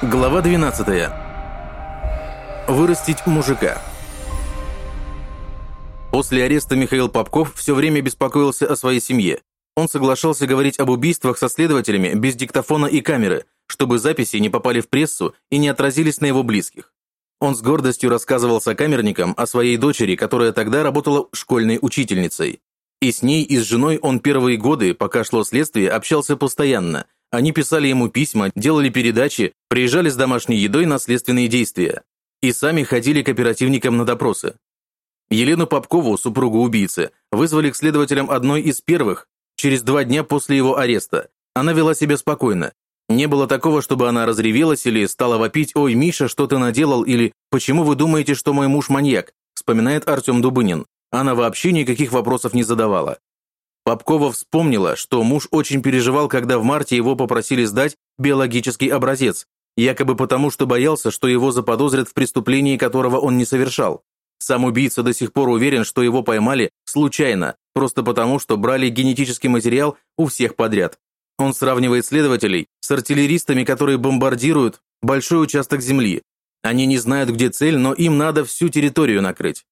Глава 12. Вырастить мужика. После ареста Михаил Попков все время беспокоился о своей семье. Он соглашался говорить об убийствах со следователями без диктофона и камеры, чтобы записи не попали в прессу и не отразились на его близких. Он с гордостью рассказывал сокамерникам о своей дочери, которая тогда работала школьной учительницей. И с ней, и с женой он первые годы, пока шло следствие, общался постоянно – они писали ему письма, делали передачи, приезжали с домашней едой на следственные действия. И сами ходили к оперативникам на допросы. Елену Попкову, супругу убийцы, вызвали к следователям одной из первых, через два дня после его ареста. Она вела себя спокойно. Не было такого, чтобы она разревелась или стала вопить «Ой, Миша, что ты наделал?» или «Почему вы думаете, что мой муж маньяк?» вспоминает Артем Дубынин. Она вообще никаких вопросов не задавала. Попкова вспомнила, что муж очень переживал, когда в марте его попросили сдать биологический образец, якобы потому, что боялся, что его заподозрят в преступлении, которого он не совершал. Сам убийца до сих пор уверен, что его поймали случайно, просто потому, что брали генетический материал у всех подряд. Он сравнивает следователей с артиллеристами, которые бомбардируют большой участок земли. Они не знают, где цель, но им надо всю территорию накрыть.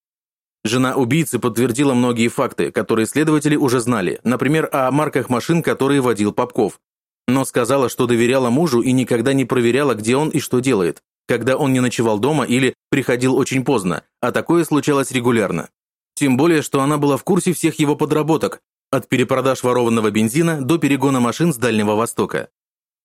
Жена убийцы подтвердила многие факты, которые следователи уже знали, например, о марках машин, которые водил Попков. Но сказала, что доверяла мужу и никогда не проверяла, где он и что делает, когда он не ночевал дома или приходил очень поздно, а такое случалось регулярно. Тем более, что она была в курсе всех его подработок, от перепродаж ворованного бензина до перегона машин с Дальнего Востока.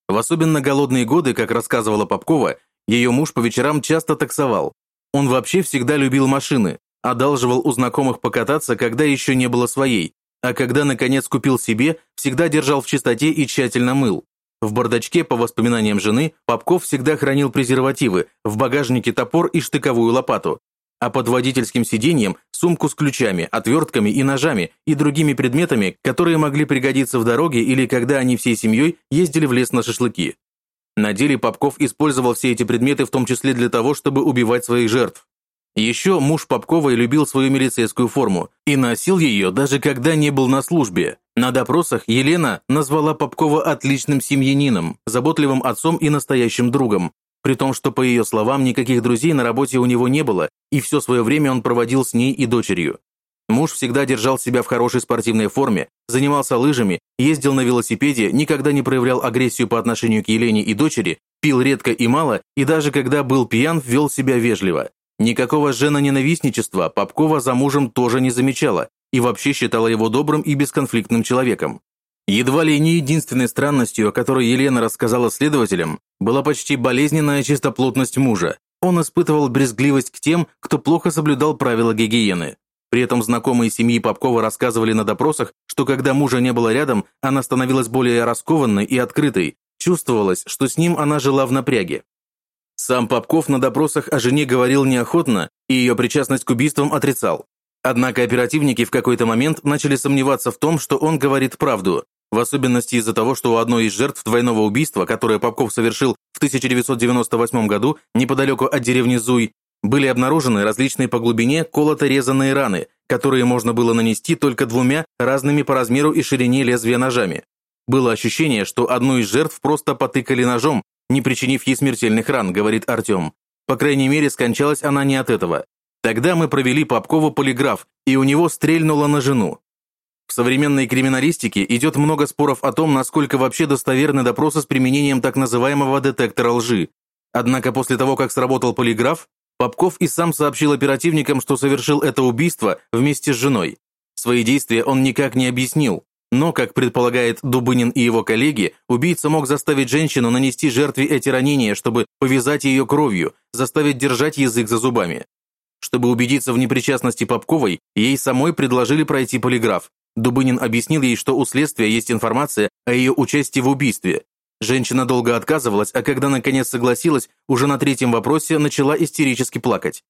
В особенно голодные годы, как рассказывала Попкова, ее муж по вечерам часто таксовал. Он вообще всегда любил машины, Одалживал у знакомых покататься, когда еще не было своей, а когда, наконец, купил себе, всегда держал в чистоте и тщательно мыл. В бардачке, по воспоминаниям жены, Попков всегда хранил презервативы, в багажнике топор и штыковую лопату, а под водительским сиденьем сумку с ключами, отвертками и ножами и другими предметами, которые могли пригодиться в дороге или когда они всей семьей ездили в лес на шашлыки. На деле Попков использовал все эти предметы в том числе для того, чтобы убивать своих жертв. Еще муж Попковой любил свою милицейскую форму и носил ее даже когда не был на службе. На допросах Елена назвала Попкова отличным семьянином, заботливым отцом и настоящим другом, при том, что, по ее словам, никаких друзей на работе у него не было, и все свое время он проводил с ней и дочерью. Муж всегда держал себя в хорошей спортивной форме, занимался лыжами, ездил на велосипеде, никогда не проявлял агрессию по отношению к Елене и дочери, пил редко и мало, и даже когда был пьян, вел себя вежливо. Никакого женоненавистничества Попкова за мужем тоже не замечала и вообще считала его добрым и бесконфликтным человеком. Едва ли не единственной странностью, о которой Елена рассказала следователям, была почти болезненная чистоплотность мужа. Он испытывал брезгливость к тем, кто плохо соблюдал правила гигиены. При этом знакомые семьи Попкова рассказывали на допросах, что когда мужа не было рядом, она становилась более раскованной и открытой. Чувствовалось, что с ним она жила в напряге. Сам Попков на допросах о жене говорил неохотно и ее причастность к убийствам отрицал. Однако оперативники в какой-то момент начали сомневаться в том, что он говорит правду, в особенности из-за того, что у одной из жертв двойного убийства, которое Попков совершил в 1998 году неподалеку от деревни Зуй, были обнаружены различные по глубине колото-резанные раны, которые можно было нанести только двумя разными по размеру и ширине лезвия ножами. Было ощущение, что одну из жертв просто потыкали ножом, не причинив ей смертельных ран, говорит Артем. По крайней мере, скончалась она не от этого. Тогда мы провели Попкову полиграф, и у него стрельнуло на жену. В современной криминалистике идет много споров о том, насколько вообще достоверны допросы с применением так называемого детектора лжи. Однако после того, как сработал полиграф, Попков и сам сообщил оперативникам, что совершил это убийство вместе с женой. Свои действия он никак не объяснил, но, как предполагает Дубынин и его коллеги, убийца мог заставить женщину нанести жертве эти ранения, чтобы повязать ее кровью, заставить держать язык за зубами. Чтобы убедиться в непричастности Попковой, ей самой предложили пройти полиграф. Дубынин объяснил ей, что у следствия есть информация о ее участии в убийстве. Женщина долго отказывалась, а когда наконец согласилась, уже на третьем вопросе начала истерически плакать.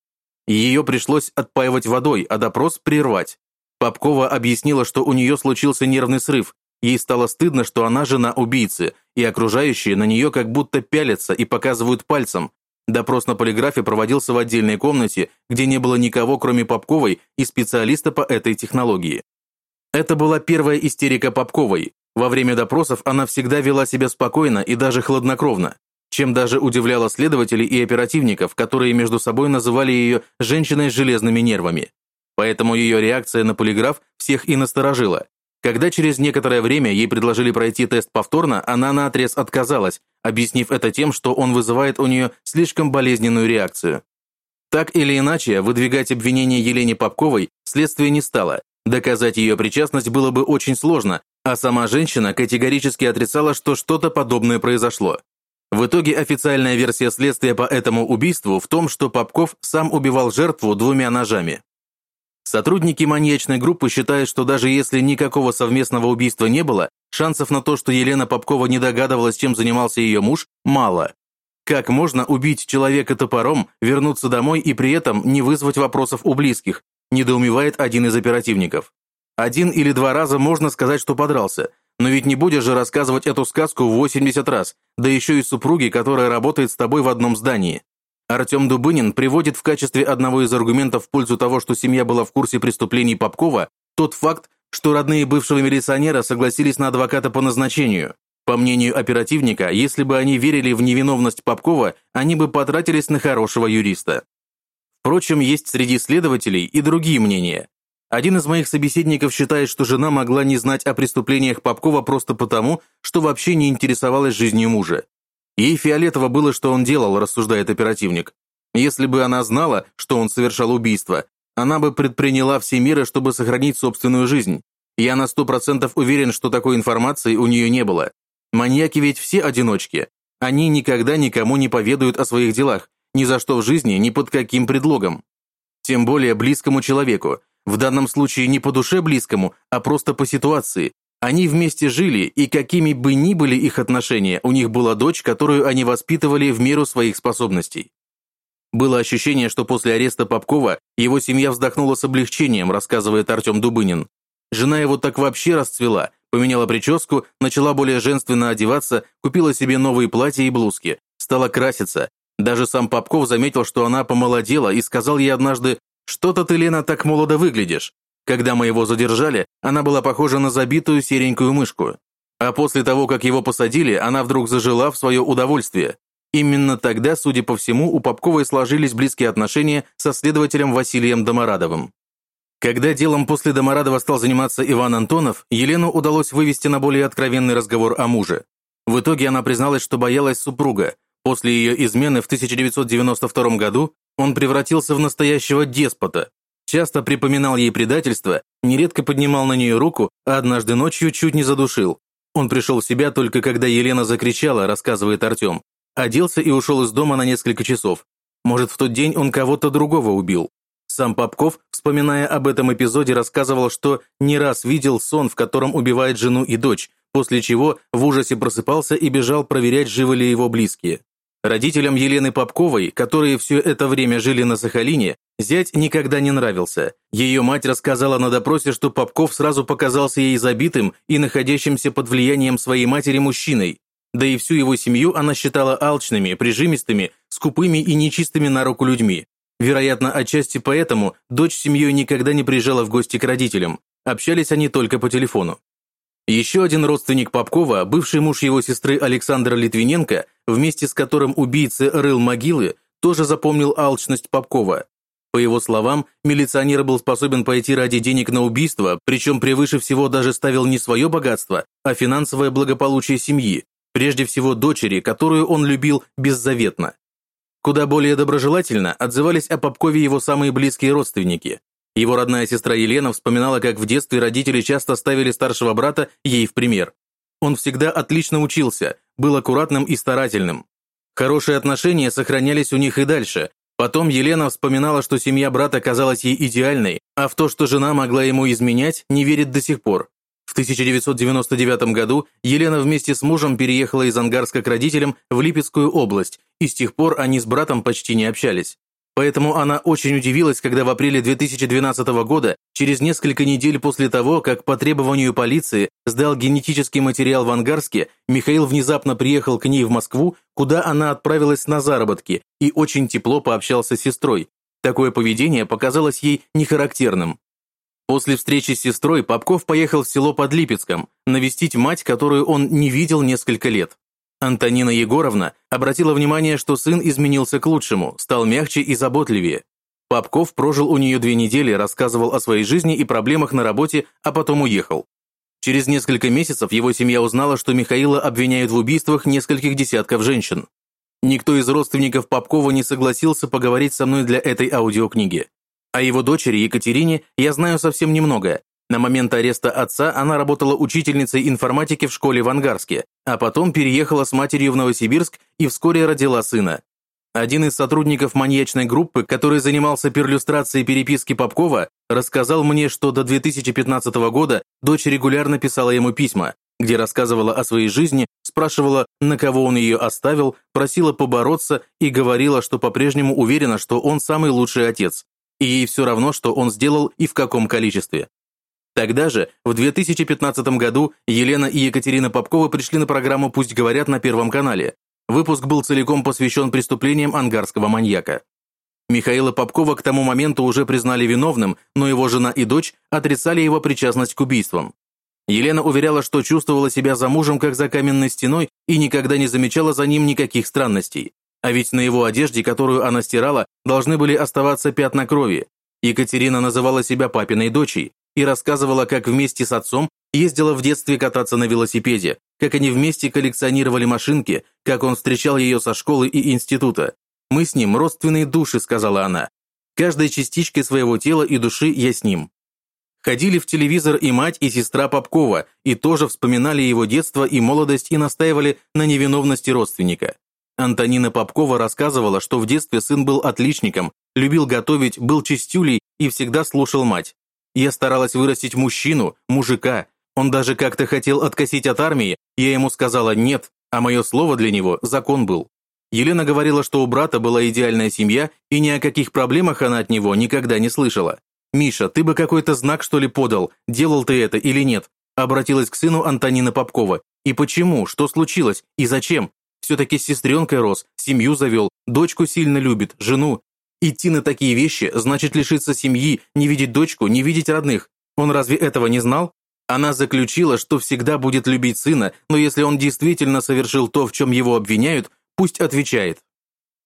Ее пришлось отпаивать водой, а допрос прервать. Попкова объяснила, что у нее случился нервный срыв. Ей стало стыдно, что она жена убийцы, и окружающие на нее как будто пялятся и показывают пальцем. Допрос на полиграфе проводился в отдельной комнате, где не было никого, кроме Попковой и специалиста по этой технологии. Это была первая истерика Попковой. Во время допросов она всегда вела себя спокойно и даже хладнокровно. чем даже удивляло следователей и оперативников, которые между собой называли ее «женщиной с железными нервами». Поэтому ее реакция на полиграф всех и насторожила. Когда через некоторое время ей предложили пройти тест повторно, она наотрез отказалась, объяснив это тем, что он вызывает у нее слишком болезненную реакцию. Так или иначе, выдвигать обвинение Елене Попковой следствие не стало. Доказать ее причастность было бы очень сложно, а сама женщина категорически отрицала, что что-то подобное произошло. В итоге официальная версия следствия по этому убийству в том, что Попков сам убивал жертву двумя ножами. Сотрудники маньячной группы считают, что даже если никакого совместного убийства не было, шансов на то, что Елена Попкова не догадывалась, чем занимался ее муж, мало. Как можно убить человека топором, вернуться домой и при этом не вызвать вопросов у близких, недоумевает один из оперативников. Один или два раза можно сказать, что подрался, но ведь не будешь же рассказывать эту сказку 80 раз, да еще и супруги, которая работает с тобой в одном здании. Артем Дубынин приводит в качестве одного из аргументов в пользу того, что семья была в курсе преступлений Попкова, тот факт, что родные бывшего милиционера согласились на адвоката по назначению. По мнению оперативника, если бы они верили в невиновность Попкова, они бы потратились на хорошего юриста. Впрочем, есть среди следователей и другие мнения. Один из моих собеседников считает, что жена могла не знать о преступлениях Попкова просто потому, что вообще не интересовалась жизнью мужа. Ей фиолетово было, что он делал, рассуждает оперативник. Если бы она знала, что он совершал убийство, она бы предприняла все меры, чтобы сохранить собственную жизнь. Я на сто процентов уверен, что такой информации у нее не было. Маньяки ведь все одиночки. Они никогда никому не поведают о своих делах, ни за что в жизни, ни под каким предлогом. Тем более близкому человеку. В данном случае не по душе близкому, а просто по ситуации, они вместе жили, и какими бы ни были их отношения, у них была дочь, которую они воспитывали в меру своих способностей. Было ощущение, что после ареста Попкова его семья вздохнула с облегчением, рассказывает Артем Дубынин. Жена его так вообще расцвела, поменяла прическу, начала более женственно одеваться, купила себе новые платья и блузки, стала краситься. Даже сам Попков заметил, что она помолодела и сказал ей однажды «Что-то ты, Лена, так молодо выглядишь». Когда мы его задержали, она была похожа на забитую серенькую мышку. А после того, как его посадили, она вдруг зажила в свое удовольствие. Именно тогда, судя по всему, у Попковой сложились близкие отношения со следователем Василием Доморадовым. Когда делом после Доморадова стал заниматься Иван Антонов, Елену удалось вывести на более откровенный разговор о муже. В итоге она призналась, что боялась супруга. После ее измены в 1992 году он превратился в настоящего деспота, часто припоминал ей предательство, нередко поднимал на нее руку, а однажды ночью чуть не задушил. Он пришел в себя только когда Елена закричала, рассказывает Артем. Оделся и ушел из дома на несколько часов. Может, в тот день он кого-то другого убил. Сам Попков, вспоминая об этом эпизоде, рассказывал, что не раз видел сон, в котором убивает жену и дочь, после чего в ужасе просыпался и бежал проверять, живы ли его близкие. Родителям Елены Попковой, которые все это время жили на Сахалине, зять никогда не нравился. Ее мать рассказала на допросе, что Попков сразу показался ей забитым и находящимся под влиянием своей матери мужчиной. Да и всю его семью она считала алчными, прижимистыми, скупыми и нечистыми на руку людьми. Вероятно, отчасти поэтому дочь с семьей никогда не приезжала в гости к родителям. Общались они только по телефону. Еще один родственник Попкова, бывший муж его сестры Александра Литвиненко, вместе с которым убийца рыл могилы, тоже запомнил алчность Попкова. По его словам, милиционер был способен пойти ради денег на убийство, причем превыше всего даже ставил не свое богатство, а финансовое благополучие семьи, прежде всего дочери, которую он любил беззаветно. Куда более доброжелательно отзывались о Попкове его самые близкие родственники. Его родная сестра Елена вспоминала, как в детстве родители часто ставили старшего брата ей в пример. Он всегда отлично учился, был аккуратным и старательным. Хорошие отношения сохранялись у них и дальше. Потом Елена вспоминала, что семья брата казалась ей идеальной, а в то, что жена могла ему изменять, не верит до сих пор. В 1999 году Елена вместе с мужем переехала из Ангарска к родителям в Липецкую область, и с тех пор они с братом почти не общались. Поэтому она очень удивилась, когда в апреле 2012 года, через несколько недель после того, как по требованию полиции сдал генетический материал в Ангарске, Михаил внезапно приехал к ней в Москву, куда она отправилась на заработки, и очень тепло пообщался с сестрой. Такое поведение показалось ей нехарактерным. После встречи с сестрой Попков поехал в село под Липецком, навестить мать, которую он не видел несколько лет. Антонина Егоровна обратила внимание, что сын изменился к лучшему, стал мягче и заботливее. Попков прожил у нее две недели, рассказывал о своей жизни и проблемах на работе, а потом уехал. Через несколько месяцев его семья узнала, что Михаила обвиняют в убийствах нескольких десятков женщин. Никто из родственников Попкова не согласился поговорить со мной для этой аудиокниги. О его дочери Екатерине я знаю совсем немного. На момент ареста отца она работала учительницей информатики в школе в Ангарске, а потом переехала с матерью в Новосибирск и вскоре родила сына. Один из сотрудников маньячной группы, который занимался перлюстрацией переписки Попкова, рассказал мне, что до 2015 года дочь регулярно писала ему письма, где рассказывала о своей жизни, спрашивала, на кого он ее оставил, просила побороться и говорила, что по-прежнему уверена, что он самый лучший отец, и ей все равно, что он сделал и в каком количестве. Тогда же, в 2015 году, Елена и Екатерина Попковы пришли на программу «Пусть говорят» на Первом канале. Выпуск был целиком посвящен преступлениям ангарского маньяка. Михаила Попкова к тому моменту уже признали виновным, но его жена и дочь отрицали его причастность к убийствам. Елена уверяла, что чувствовала себя за мужем как за каменной стеной и никогда не замечала за ним никаких странностей. А ведь на его одежде, которую она стирала, должны были оставаться пятна крови. Екатерина называла себя папиной дочей и рассказывала, как вместе с отцом ездила в детстве кататься на велосипеде, как они вместе коллекционировали машинки, как он встречал ее со школы и института. «Мы с ним родственные души», — сказала она. «Каждой частичкой своего тела и души я с ним». Ходили в телевизор и мать, и сестра Попкова, и тоже вспоминали его детство и молодость и настаивали на невиновности родственника. Антонина Попкова рассказывала, что в детстве сын был отличником, любил готовить, был чистюлей и всегда слушал мать. Я старалась вырастить мужчину, мужика. Он даже как-то хотел откосить от армии, я ему сказала «нет», а мое слово для него – закон был. Елена говорила, что у брата была идеальная семья, и ни о каких проблемах она от него никогда не слышала. «Миша, ты бы какой-то знак, что ли, подал, делал ты это или нет?» Обратилась к сыну Антонина Попкова. «И почему? Что случилось? И зачем? Все-таки с сестренкой рос, семью завел, дочку сильно любит, жену. Идти на такие вещи значит лишиться семьи, не видеть дочку, не видеть родных. Он разве этого не знал?» Она заключила, что всегда будет любить сына, но если он действительно совершил то, в чем его обвиняют, пусть отвечает.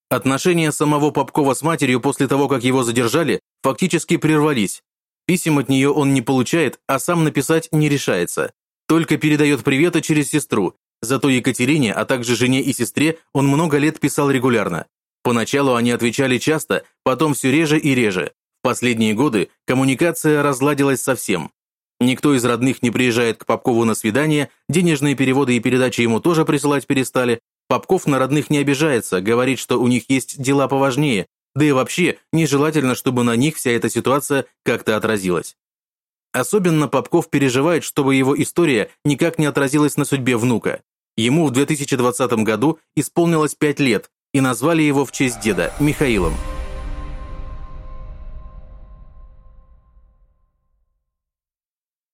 Отношения самого Попкова с матерью после того, как его задержали, фактически прервались. Писем от нее он не получает, а сам написать не решается. Только передает приветы через сестру. Зато Екатерине, а также жене и сестре он много лет писал регулярно. Поначалу они отвечали часто, потом все реже и реже. В последние годы коммуникация разладилась совсем. Никто из родных не приезжает к Попкову на свидание, денежные переводы и передачи ему тоже присылать перестали, Попков на родных не обижается, говорит, что у них есть дела поважнее, да и вообще нежелательно, чтобы на них вся эта ситуация как-то отразилась. Особенно Попков переживает, чтобы его история никак не отразилась на судьбе внука. Ему в 2020 году исполнилось 5 лет, и назвали его в честь деда Михаилом.